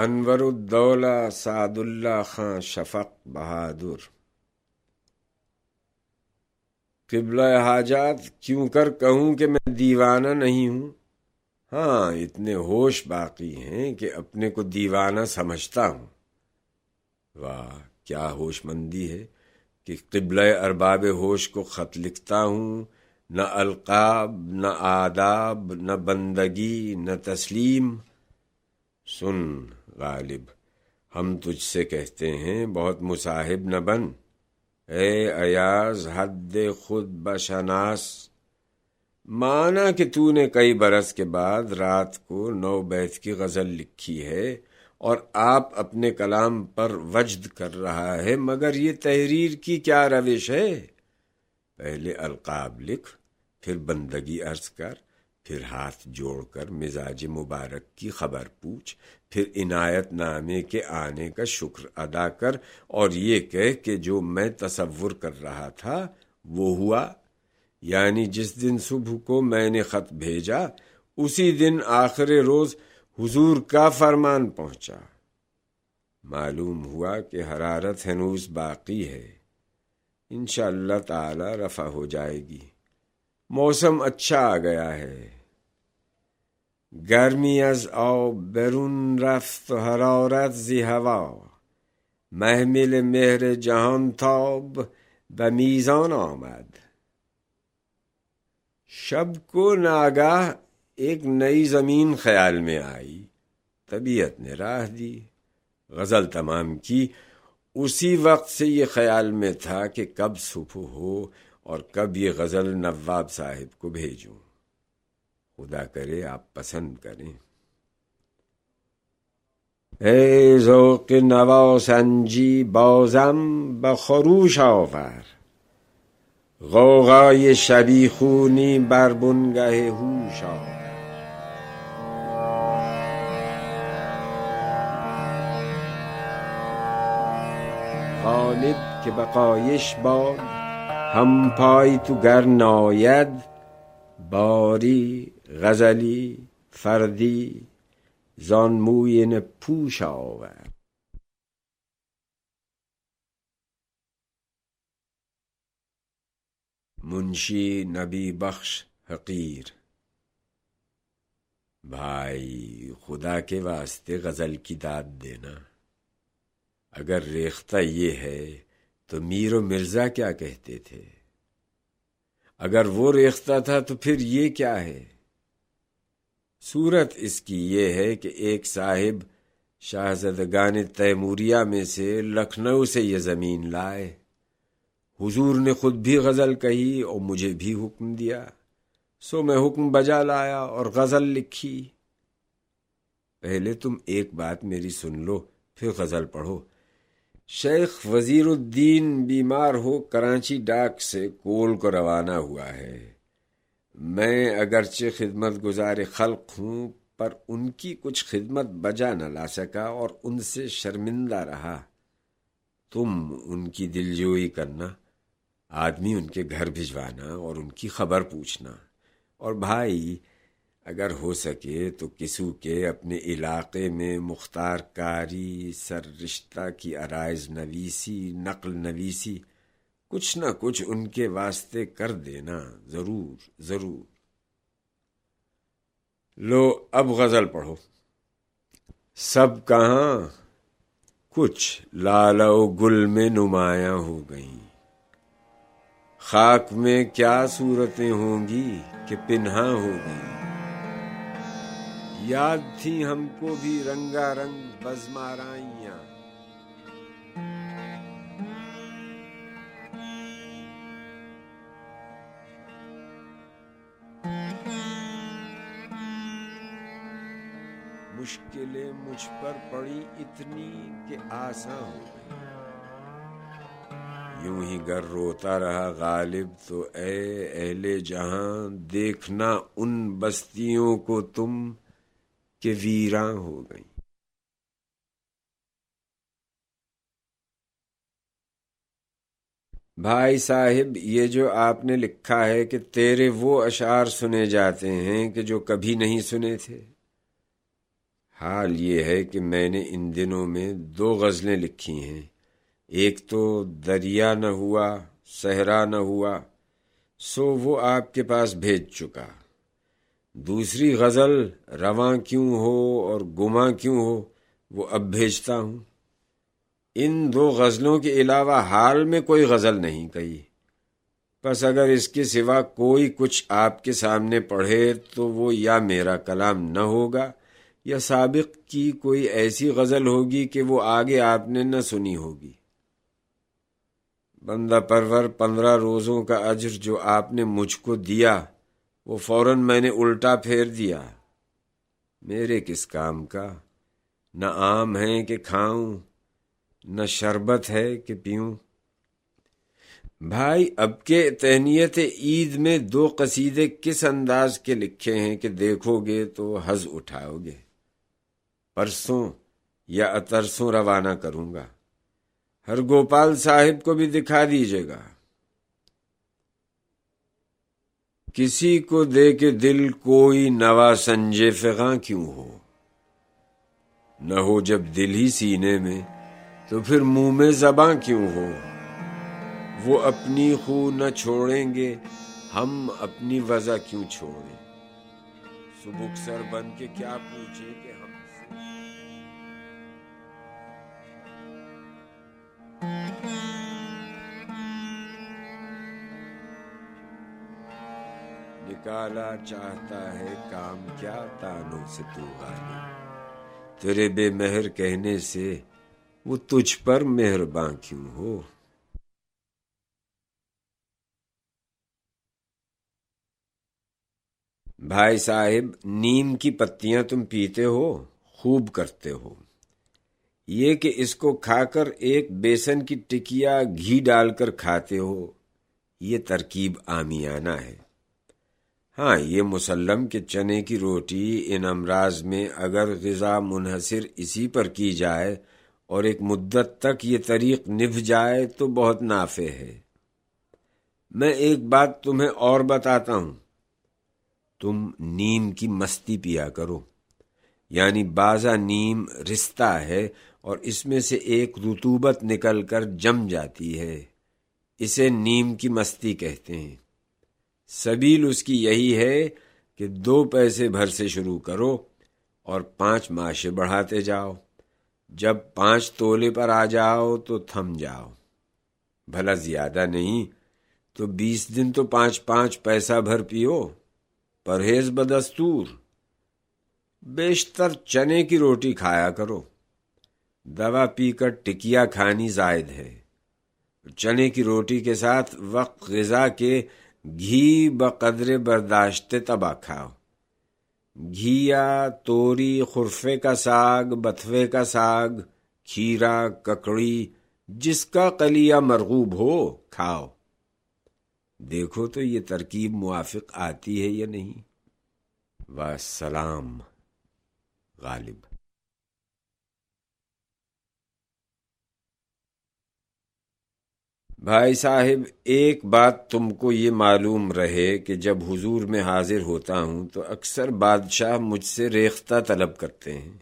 انور الدولہ سعد اللہ خان شفق بہادر۔ قبلہ حاجات کیوں کر کہوں کہ میں دیوانہ نہیں ہوں؟ ہاں اتنے ہوش باقی ہیں کہ اپنے کو دیوانہ سمجھتا ہوں۔ واہ، کیا ہوش مندی ہے کہ قبلہ ارباب ہوش کو خط لکھتا ہوں۔ نہ القاب، نہ آداب، نہ بندگی، نہ تسلیم۔ سن غالب، ہم تجھ سے کہتے ہیں بہت مصاحب نہ بن۔ اے ایاز، حد خود بشناس۔ مانا کہ تو نے کئی برس کے بعد رات کو نو بیت کی غزل لکھی ہے اور آپ اپنے کلام پر وجد کر رہا ہے، مگر یہ تحریر کی کیا روش ہے؟ پہلے القاب لکھ، پھر بندگی عرض کر۔ پھر ہاتھ جوڑ کر مزاج مبارک کی خبر پوچھ، پھر عنایت نامے کے آنے کا شکر ادا کر اور یہ کہہ کہ جو میں تصور کر رہا تھا وہ ہوا۔ یعنی جس دن صبح کو میں نے خط بھیجا، اسی دن آخر روز حضور کا فرمان پہنچا۔ معلوم ہوا کہ حرارت ہنوز باقی ہے۔ انشاءاللہ اللہ تعالی رفع ہو جائے گی۔ موسم اچھا آ گیا ہے۔ گرمی از آب برون رفت و حرارت زی هوا. محمل مهر جهان تاب و میزان آمد. شب کو ناگاہ ایک نئی زمین خیال میں آئی. طبیعت نے راہ دی. غزل تمام کی. اسی وقت سے یہ خیال میں تھا کہ کب صبح ہو اور کب یہ غزل نواب صاحب کو بھیجوں. خدا کرے، آپ پسند کریں۔ ای ذوق نوا سنجی بازم به خروش آور۔ غوغای شبی خونی بر بنگه هوش آور۔ غالب که بقایش باد، هم پای تو گر ناید، باری غزلی، فردی، زان موین پوش آورد منشی نبی بخش حقیر. بھائی، خدا کے واسطے غزل کی داد دینا۔ اگر ریختہ یہ ہے، تو میر و مرزا کیا کہتے تھے؟ اگر وہ ریختہ تھا، تو پھر یہ کیا ہے؟ صورت اس کی یہ ہے کہ ایک صاحب شاہزدگان تیموریہ میں سے لکھنؤ سے یہ زمین لائے۔ حضور نے خود بھی غزل کہی اور مجھے بھی حکم دیا۔ سو میں حکم بجا لایا اور غزل لکھی۔ پہلے تم ایک بات میری سن لو، پھر غزل پڑھو۔ شیخ وزیر الدین بیمار ہو، کراچی ڈاک سے کول کو روانہ ہوا ہے۔ میں اگرچہ خدمت گزار خلق ہوں، پر ان کی کچھ خدمت بجا نہ لا سکا اور ان سے شرمندہ رہا۔ تم ان کی دل جوئی کرنا، آدمی ان کے گھر بھجوانا اور ان کی خبر پوچھنا۔ اور بھائی، اگر ہو سکے تو کسو کے اپنے علاقے میں مختار کاری سر رشتہ کی آرائز نویسی، نقل نویسی کچھ نہ کچھ ان کے واسطے کر دینا، ضرور ضرور۔ لو، اب غزل پڑھو۔ سب کہاں؟ کچھ لال و گل میں نمایاں ہو گئیں۔ خاک میں کیا صورتیں ہوں گی کہ پنہا ہو گئی یاد تھی ہم کو بھی رنگا رنگ بزمارائیاں مشکلیں مجھ پر پڑی اتنی کہ آسان ہو گئی۔ یوں ہی گر روتا رہا غالب تو اے اہل جہاں، دیکھنا ان بستیوں کو تم کہ ویراں ہو گئی۔ بھائی صاحب، یہ جو آپ نے لکھا ہے کہ تیرے وہ اشعار سنے جاتے ہیں کہ جو کبھی نہیں سنے تھے۔ حال یہ ہے کہ میں نے ان دنوں میں دو غزلیں لکھی ہیں۔ ایک تو دریا نہ ہوا، صحرا نہ ہوا، سو وہ آپ کے پاس بھیج چکا۔ دوسری غزل، رواں کیوں ہو اور گما کیوں ہو، وہ اب بھیجتا ہوں۔ ان دو غزلوں کے علاوہ حال میں کوئی غزل نہیں کہی۔ بس اگر اس کے سوا کوئی کچھ آپ کے سامنے پڑھے تو وہ یا میرا کلام نہ ہوگا یا سابق کی کوئی ایسی غزل ہوگی کہ وہ آگے آپ نے نہ سنی ہوگی؟ بندہ پرور پندرہ روزوں کا اجر جو آپ نے مجھ کو دیا، وہ فوراً میں نے الٹا پھیر دیا۔ میرے کس کام کا؟ نہ آم ہے کہ کھاؤں، نہ شربت ہے کہ پیوں۔ بھائی، اب کے تہنیت عید میں دو قصیدے کس انداز کے لکھے ہیں کہ دیکھو گے تو حز اٹھاؤ گے؟ پرسوں یا اترسوں روانہ کروں گا۔ ہر گوپال صاحب کو بھی دکھا دیجیے گا۔ کسی کو دے کے دل کوئی نوا سنجے فغاں کیوں ہو؟ نہ ہو جب دل ہی سینے میں، تو پھر منہ میں زباں کیوں ہو؟ وہ اپنی خو نہ چھوڑیں گے، ہم اپنی وضع کیوں چھوڑیں؟ سبک سر بن کے کیا پوچھیں کہ نکالا چاہتا ہے کام کیا تانوں سے تو غالب تیرے بے مہر کہنے سے وہ تجھ پر مہربان کیوں ہو؟ بھائی صاحب، نیم کی پتیاں تم پیتے ہو، خوب کرتے ہو۔ یہ کہ اس کو کھا کر ایک بیسن کی ٹکیا گھی ڈال کر کھاتے ہو، یہ ترکیب آمیانہ ہے۔ ہاں یہ مسلم کے چنے کی روٹی ان امراض میں اگر غذا منحصر اسی پر کی جائے اور ایک مدت تک یہ طریق نبھ جائے تو بہت نافع ہے۔ میں ایک بات تمہیں اور بتاتا ہوں۔ تم نیم کی مستی پیا کرو۔ یعنی بازا نیم رشتہ ہے اور اس میں سے ایک رتوبت نکل کر جم جاتی ہے۔ اسے نیم کی مستی کہتے ہیں۔ سبیل اس کی یہی ہے کہ دو پیسے بھر سے شروع کرو اور پانچ معاشے بڑھاتے جاؤ۔ جب پانچ تولے پر آ جاؤ تو تھم جاؤ۔ بھلا زیادہ نہیں، تو بیس دن تو پانچ پانچ پیسہ بھر پیو۔ پرہیز بدستور۔ بیشتر چنے کی روٹی کھایا کرو۔ دوا پی کر ٹکیا کھانی زائد ہے۔ چنے کی روٹی کے ساتھ وقت غذا کے گھی بقدر برداشت تبا کھاؤ۔ گھیا توری خرفے کا ساگ، بتوے کا ساگ، کھیرا، ککڑی، جس کا کلیا مرغوب ہو، کھاؤ۔ دیکھو تو یہ ترکیب موافق آتی ہے یا نہیں۔ وسلام، غالب۔ بھائی صاحب، ایک بات تم کو یہ معلوم رہے کہ جب حضور میں حاضر ہوتا ہوں تو اکثر بادشاہ مجھ سے ریختہ طلب کرتے ہیں۔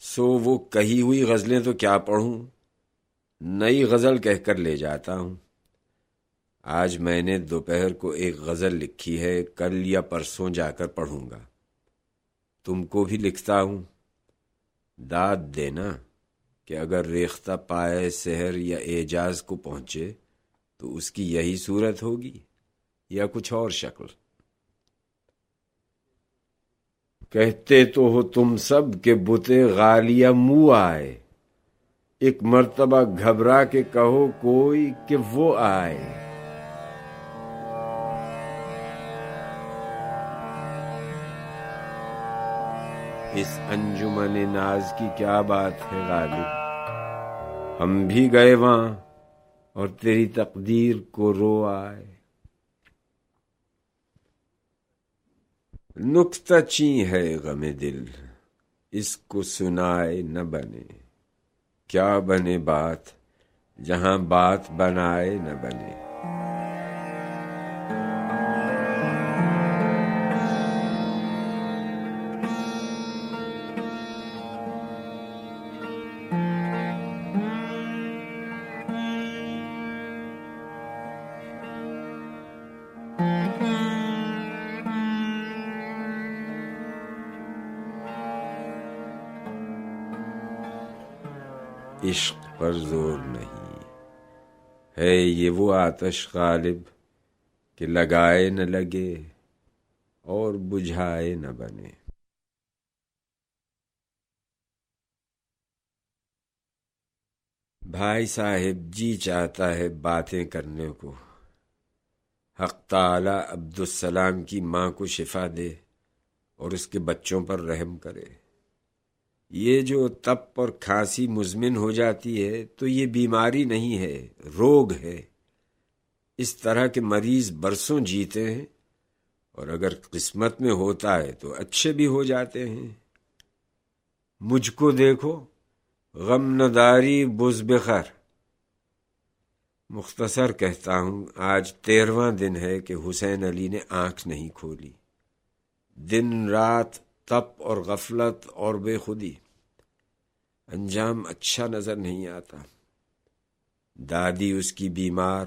سو وہ کہی ہوئی غزلیں تو کیا پڑھوں؟ نئی غزل کہہ کر لے جاتا ہوں۔ آج میں نے دوپہر کو ایک غزل لکھی ہے، کل یا پرسوں جا کر پڑھوں گا۔ تم کو بھی لکھتا ہوں۔ داد دینا۔ کہ اگر ریختہ پائے سحر یا اعجاز کو پہنچے تو اس کی یہی صورت ہوگی یا کچھ اور شکل؟ کہتے تو ہو تم سب کے بتے غالیا منہ آئے۔ ایک مرتبہ گھبرا کے کہو کوئی کہ وہ آئے۔ اس انجمن ناز کی کیا بات ہے غالب؟ ہم بھی گئے وہاں اور تیری تقدیر کو رو آئے۔ نقطہ چی ہے غم دل، اس کو سنائے نہ بنے۔ کیا بنے بات، جہاں بات بنائے نہ بنے۔ عشق پر زور نہیں۔ ہے یہ وہ آتش غالب کہ لگائے نہ لگے اور بجھائے نہ بنے۔ بھائی صاحب جی چاہتا ہے باتیں کرنے کو۔ حق تعالی عبدالسلام کی ماں کو شفا دے اور اس کے بچوں پر رحم کرے۔ یہ جو تپ اور کھانسی مزمن ہو جاتی ہے، تو یہ بیماری نہیں ہے، روگ ہے۔ اس طرح کے مریض برسوں جیتے ہیں، اور اگر قسمت میں ہوتا ہے تو اچھے بھی ہو جاتے ہیں۔ مجھ کو دیکھو غم نداری بز بخر مختصر کہتا ہوں، آج تیرواں دن ہے کہ حسین علی نے آنکھ نہیں کھولی۔ دن رات تپ اور غفلت اور بے خودی۔ انجام اچھا نظر نہیں آتا۔ دادی اس کی بیمار،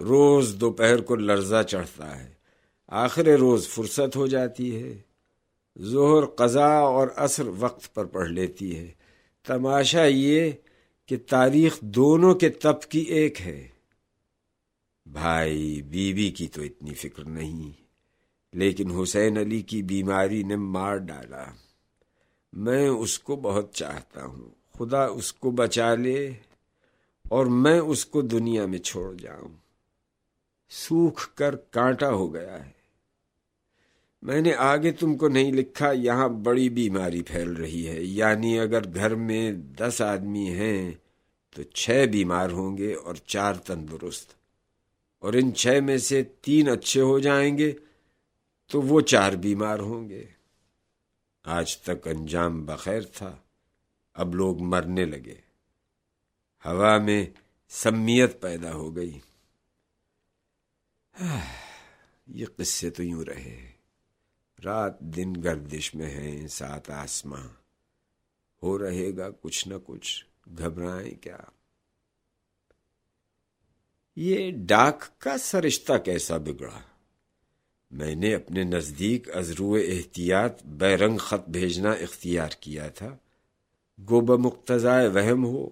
روز دوپہر کو لرزہ چڑھتا ہے۔ آخر روز فرصت ہو جاتی ہے۔ ظہر قضا اور عصر وقت پر پڑھ لیتی ہے۔ تماشا یہ کہ تاریخ دونوں کے تپ کی ایک ہے۔ بھائی، بیوی بی کی تو اتنی فکر نہیں۔ لیکن حسین علی کی بیماری نے مار ڈالا۔ میں اس کو بہت چاہتا ہوں۔ خدا اس کو بچا لے اور میں اس کو دنیا میں چھوڑ جاؤں۔ سوکھ کر کانٹا ہو گیا ہے۔ میں نے آگے تم کو نہیں لکھا، یہاں بڑی بیماری پھیل رہی ہے۔ یعنی اگر گھر میں دس آدمی ہیں تو چھ بیمار ہوں گے اور چار تندرست۔ اور ان چھ میں سے تین اچھے ہو جائیں گے تو وہ چار بیمار ہوں گے۔ آج تک انجام بخیر تھا، اب لوگ مرنے لگے۔ ہوا میں سمیت پیدا ہو گئی۔ یہ قصے تو یوں رہے۔ رات دن گردش میں ہیں، سات آسماں۔ ہو رہے گا کچھ نہ کچھ، گھبرائیں کیا؟ یہ ڈاک کا سرشتہ کیسا بگڑا؟ میں نے اپنے نزدیک ازرو احتیاط بیرنگ خط بھیجنا اختیار کیا تھا۔ گو بمقتضائے وہم ہو۔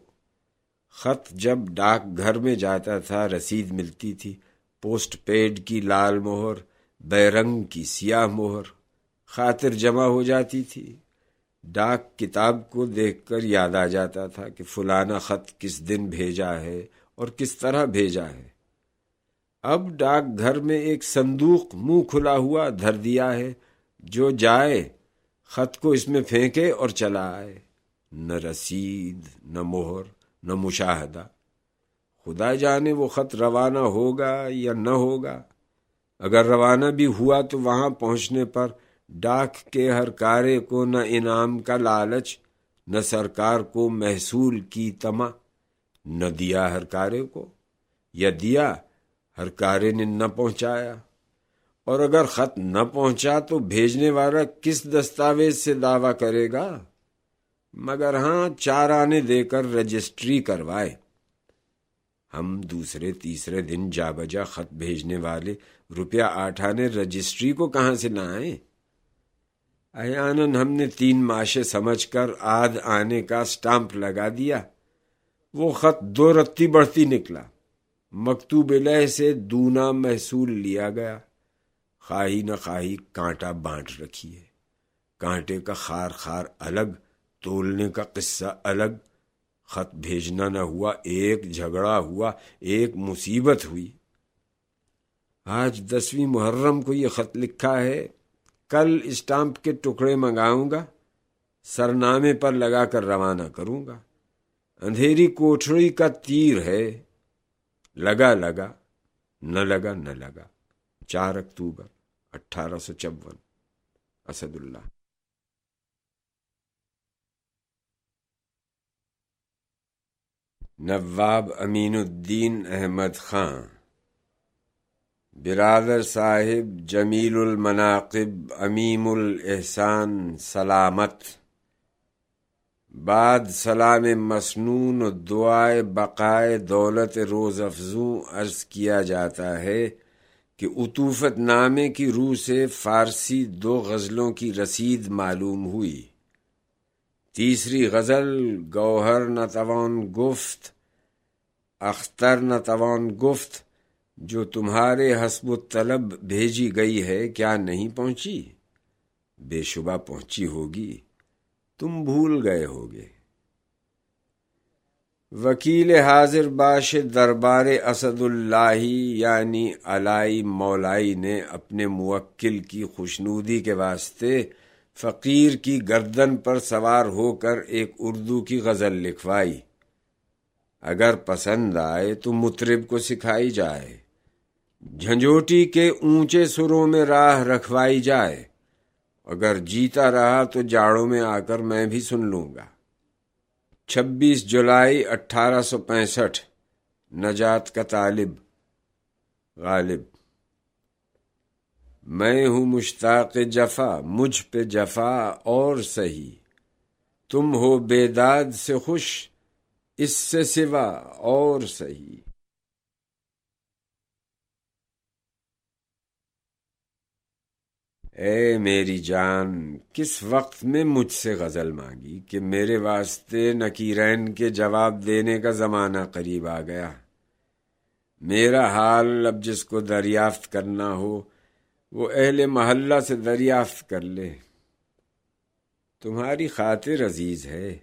خط جب ڈاک گھر میں جاتا تھا، رسید ملتی تھی۔ پوسٹ پیڈ کی لال مہر، بیرنگ کی سیاہ مہر، خاطر جمع ہو جاتی تھی۔ ڈاک کتاب کو دیکھ کر یاد آ جاتا تھا کہ فلانا خط کس دن بھیجا ہے اور کس طرح بھیجا ہے۔ اب ڈاک گھر میں ایک صندوق منہ کھلا ہوا دھر دیا ہے، جو جائے، خط کو اس میں پھینکے اور چلا آئے۔ نہ رسید، نہ مہر، نہ مشاہدہ۔ خدا جانے وہ خط روانہ ہوگا یا نہ ہوگا۔ اگر روانہ بھی ہوا تو وہاں پہنچنے پر ڈاک کے ہر کارے کو نہ انعام کا لالچ، نہ سرکار کو محصول کی تما نہ دیا ہر کارے کو۔ یا دیا ہر کارے نے نہ پہنچایا۔ اور اگر خط نہ پہنچا تو بھیجنے والا کس دستاویز سے دعویٰ کرے گا؟ مگر ہاں چار آنے دے کر رجسٹری کروائے۔ ہم دوسرے، تیسرے دن جا بجا خط بھیجنے والے روپیہ آٹھ آنے رجسٹری کو کہاں سے نہ آئے احیاناً ہم نے تین معاشے سمجھ کر آدھ آنے کا سٹامپ لگا دیا۔ وہ خط دو رتی بڑھتی نکلا۔ مکتوب لہ سے دونا محصول لیا گیا۔ خواہی نہ خواہی کانٹا بانٹ رکھی ہے۔ کانٹے کا خار خار الگ، تولنے کا قصہ الگ۔ خط بھیجنا نہ ہوا، ایک جھگڑا ہوا، ایک مصیبت ہوئی۔ آج دسویں محرم کو یہ خط لکھا ہے۔ کل اسٹامپ کے ٹکڑے منگاؤں گا، سرنامے پر لگا کر روانہ کروں گا۔ اندھیری کوٹڑی کا تیر ہے۔ لگا لگا، نہ لگا نہ لگا۔ چار اکتوبر اٹھارہ سو چون۔ اسد اللہ۔ نواب امین الدین احمد خان۔ برادر صاحب جمیل المناقب امیم الاحسان سلامت۔ بعد سلام مسنون و دعائے بقائے دولت روز افزوں عرض کیا جاتا ہے کہ عطوفت نامے کی روح سے فارسی دو غزلوں کی رسید معلوم ہوئی۔ تیسری غزل، گوہر نہ توان گفت، اختر نہ توان گفت، جو تمہارے حسب و طلب بھیجی گئی ہے، کیا نہیں پہنچی؟ بے شبہ پہنچی ہوگی۔ تم بھول گئے ہوگے۔ وکیل حاضر باش دربار اسد اللہ یعنی علائی مولائی نے اپنے موکل کی خوشنودی کے واسطے فقیر کی گردن پر سوار ہو کر ایک اردو کی غزل لکھوائی۔ اگر پسند آئے تو مطرب کو سکھائی جائے۔ جھنجھوٹی کے اونچے سروں میں راہ رکھوائی جائے۔ اگر جیتا رہا تو جاڑوں میں آ کر میں بھی سن لوں گا۔ چھبیس جولائی اٹھارہ سو پینسٹھ، نجات کا طالب، غالب۔ میں ہوں مشتاق جفا، مجھ پہ جفا اور سہی تم ہو بیداد سے خوش، اس سے سوا اور سہی اے میری جان، کس وقت میں مجھ سے غزل مانگی کہ میرے واسطے نکیرین کے جواب دینے کا زمانہ قریب آ گیا؟ میرا حال اب جس کو دریافت کرنا ہو، وہ اہل محلہ سے دریافت کر لے۔ تمہاری خاطر عزیز ہے،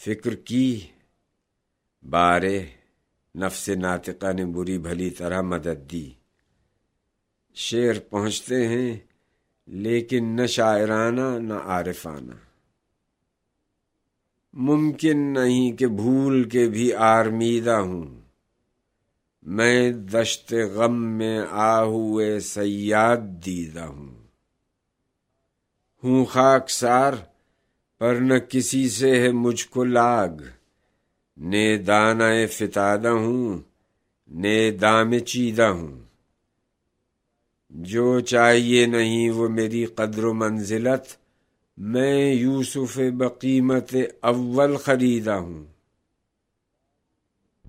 فکر کی۔ بارے، نفس ناطقہ نے بری بھلی طرح مدد دی۔ شعر پہنچتے ہیں۔ لیکن نہ شاعرانہ نہ عارفانہ۔ ممکن نہیں کہ بھول کے بھی آرمیدہ ہوں۔ میں دشت غم میں آ ہوئے سیاد دیدہ ہوں۔ ہوں خاک سار پر نہ کسی سے ہے مجھ کو لاگ۔ نے دانہ فتادہ ہوں نے دام چیدہ ہوں۔ جو چاہیے نہیں وہ میری قدر و منزلت، میں یوسف بقیمت اول خریدا ہوں۔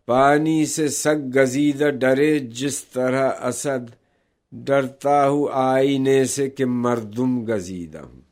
پانی سے سگ گزیدہ ڈرے جس طرح اسد، ڈرتا ہوں آئینے سے کہ مردم گزیدہ ہوں۔